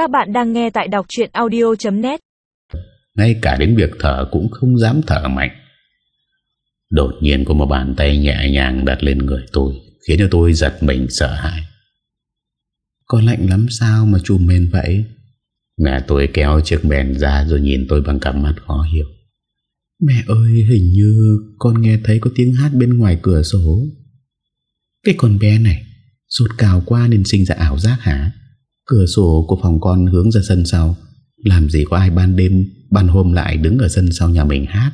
Các bạn đang nghe tại đọc chuyện audio.net Ngay cả đến việc thở cũng không dám thở mạnh. Đột nhiên có một bàn tay nhẹ nhàng đặt lên người tôi, Khiến cho tôi giật mình sợ hãi. Có lạnh lắm sao mà chùm mền vậy? Mẹ tôi kéo chiếc mền ra rồi nhìn tôi bằng cặp mắt khó hiểu. Mẹ ơi, hình như con nghe thấy có tiếng hát bên ngoài cửa sổ. Cái con bé này, Sốt cao qua nên sinh ra ảo giác hả? Cửa sổ của phòng con hướng ra sân sau Làm gì có ai ban đêm, Ban hôm lại đứng ở sân sau nhà mình hát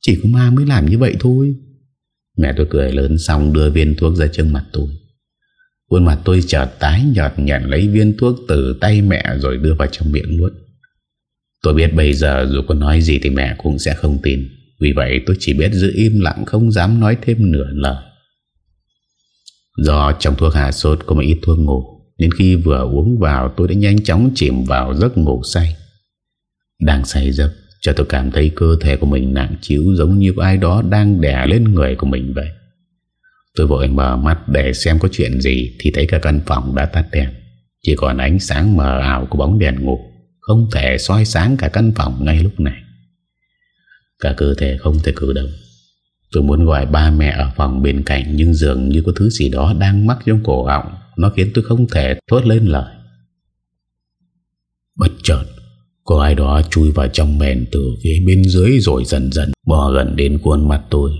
Chỉ có ma mới làm như vậy thôi Mẹ tôi cười lớn xong đưa viên thuốc ra trước mặt tôi Khuôn mặt tôi chợt tái nhợt nhận lấy viên thuốc từ tay mẹ rồi đưa vào trong miệng nuốt. Tôi biết bây giờ dù có nói gì thì mẹ cũng sẽ không tin. Vì vậy tôi chỉ biết giữ im lặng, không dám nói thêm nửa lời. Do trong thuốc hạ sốt có một ít thuốc ngủ nên khi vừa uống vào, tôi đã nhanh chóng chìm vào giấc ngủ say Đang say giấc cho tôi cảm thấy cơ thể của mình nặng chiếu giống như ai đó đang đè lên người của mình vậy. Tôi vội mở mắt để xem có chuyện gì thì thấy cả căn phòng đã tắt đèn. Chỉ còn ánh sáng mờ ảo của bóng đèn ngủ, không thể soi sáng cả căn phòng ngay lúc này. Cả cơ thể không thể cử động. Tôi muốn gọi ba mẹ ở phòng bên cạnh nhưng dường như có thứ gì đó đang mắc trong cổ họng. Nó khiến tôi không thể thốt lên lời. Bất chợt, có ai đó chui vào trong mền từ phía bên dưới rồi dần dần bò gần đến khuôn mặt tôi.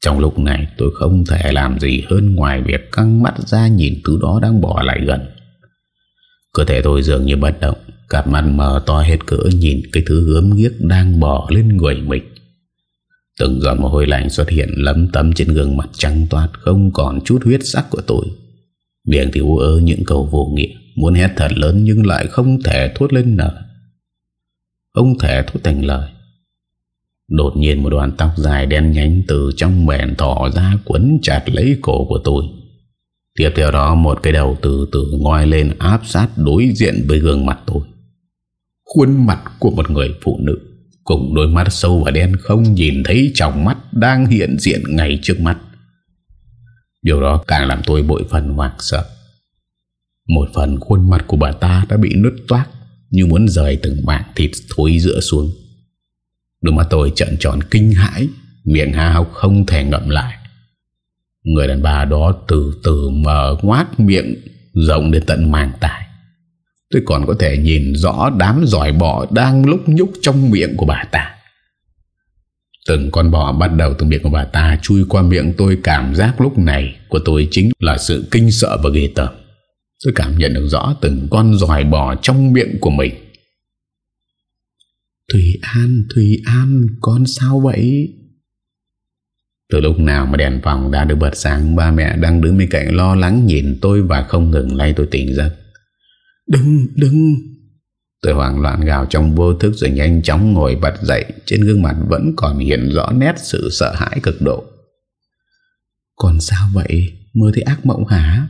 Trong lúc này tôi không thể làm gì hơn ngoài việc căng mắt ra nhìn thứ đó đang bỏ lại gần. Cơ thể tôi dường như bất động, cặp mắt mở to hết cỡ nhìn cái thứ gớm ghiếc đang bỏ lên người mình. Từng giọt mồ hôi lạnh xuất hiện lấm tấm trên gương mặt trắng toát không còn chút huyết sắc của tôi. Miệng thì u ớ những câu vô nghĩa, muốn hét thật lớn nhưng lại không thể thốt lên nở. Không thể thốt thành lời. Đột nhiên một đoàn tóc dài đen nhánh từ trong mền thỏ ra quấn chặt lấy cổ của tôi. Tiếp theo đó một cái đầu từ từ ngoi lên áp sát đối diện với gương mặt tôi. Khuôn mặt của một người phụ nữ cùng đôi mắt sâu và đen không nhìn thấy trong mắt đang hiện diện ngay trước mắt. Điều đó càng làm tôi bội phần hoảng sợ. Một phần khuôn mặt của bà ta đã bị nứt toát như muốn rời từng mảng thịt thối giữa xuống. Đôi mắt tôi trận tròn kinh hãi, Miệng há hốc không thể ngậm lại Người đàn bà đó từ từ mở ngoát miệng, Rộng đến tận màng tài Tôi còn có thể nhìn rõ đám giỏi bỏ Đang lúc nhúc trong miệng của bà ta Từng con bò bắt đầu từ miệng của bà ta Chui qua miệng tôi. Cảm giác lúc này Của tôi chính là sự kinh sợ và ghê tởm. Tôi cảm nhận được rõ từng con giỏi bò trong miệng của mình. Thùy An, Thùy An, con sao vậy? Từ lúc nào mà đèn phòng đã được bật sáng Ba mẹ đang đứng bên cạnh lo lắng nhìn tôi Và không ngừng lay tôi tỉnh giấc. Đừng, đừng Tôi hoảng loạn gào trong vô thức Rồi nhanh chóng ngồi bật dậy. Trên gương mặt vẫn còn hiện rõ nét Sự sợ hãi cực độ. Con sao vậy? Mơ thấy ác mộng hả?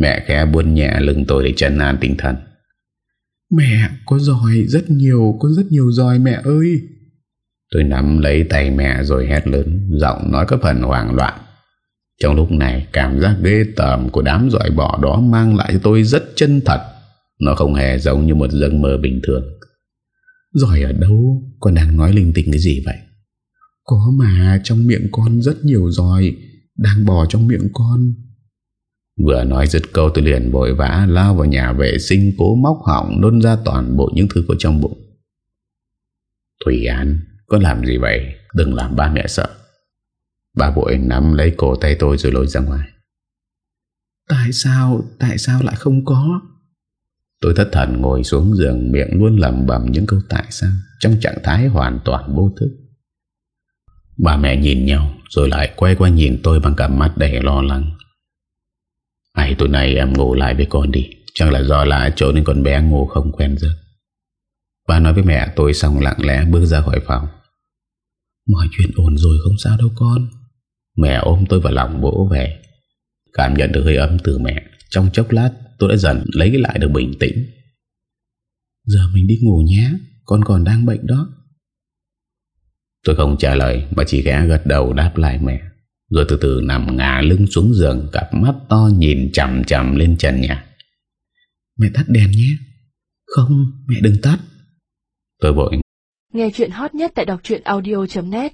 Mẹ khẽ buồn nhẹ lưng tôi để chân an tinh thần. Mẹ có giỏi rất nhiều Có rất nhiều giỏi mẹ ơi. Tôi nắm lấy tay mẹ rồi hét lớn Giọng nói có phần hoảng loạn. Trong lúc này cảm giác ghê tởm Của đám giỏi bỏ đó mang lại cho tôi rất chân thật nó không hề giống như một giấc mơ bình thường Giỏi ở đâu Con đang nói linh tinh cái gì vậy Có mà trong miệng con rất nhiều giỏi Đang bò trong miệng con Vừa nói dứt câu tôi liền vội vã lao vào nhà vệ sinh cố móc hỏng nôn ra toàn bộ những thứ có trong bụng. Thủy An, có làm gì vậy? Đừng làm ba mẹ sợ. Bà vội nắm lấy cổ tay tôi rồi lôi ra ngoài. Tại sao, tại sao lại không có? Tôi thất thần ngồi xuống giường miệng luôn lầm bầm những câu tại sao. Trong trạng thái hoàn toàn vô thức. Bà mẹ nhìn nhau, rồi lại quay qua nhìn tôi bằng cặp mắt đầy lo lắng. ai, tối nay em ngủ lại với con đi. Chẳng là do lạ chỗ nên con bé ngủ không quen giấc. Bà nói với mẹ tôi xong lặng lẽ bước ra khỏi phòng. Mọi chuyện ổn rồi không sao đâu con. Mẹ ôm tôi vào lòng bố về. Cảm nhận được hơi ấm từ mẹ. Trong chốc lát tôi đã dần lấy lại được bình tĩnh. Giờ mình đi ngủ nhé, Con còn đang bệnh đó. Tôi không trả lời, Mà chỉ ghé gật đầu đáp lại mẹ. Rồi từ từ nằm ngả lưng xuống giường, Cặp mắt to nhìn chầm chầm lên trần nhà. Mẹ tắt đèn nhé. Không, mẹ đừng tắt. Tôi vội. Nghe chuyện hot nhất tại đọc audio.net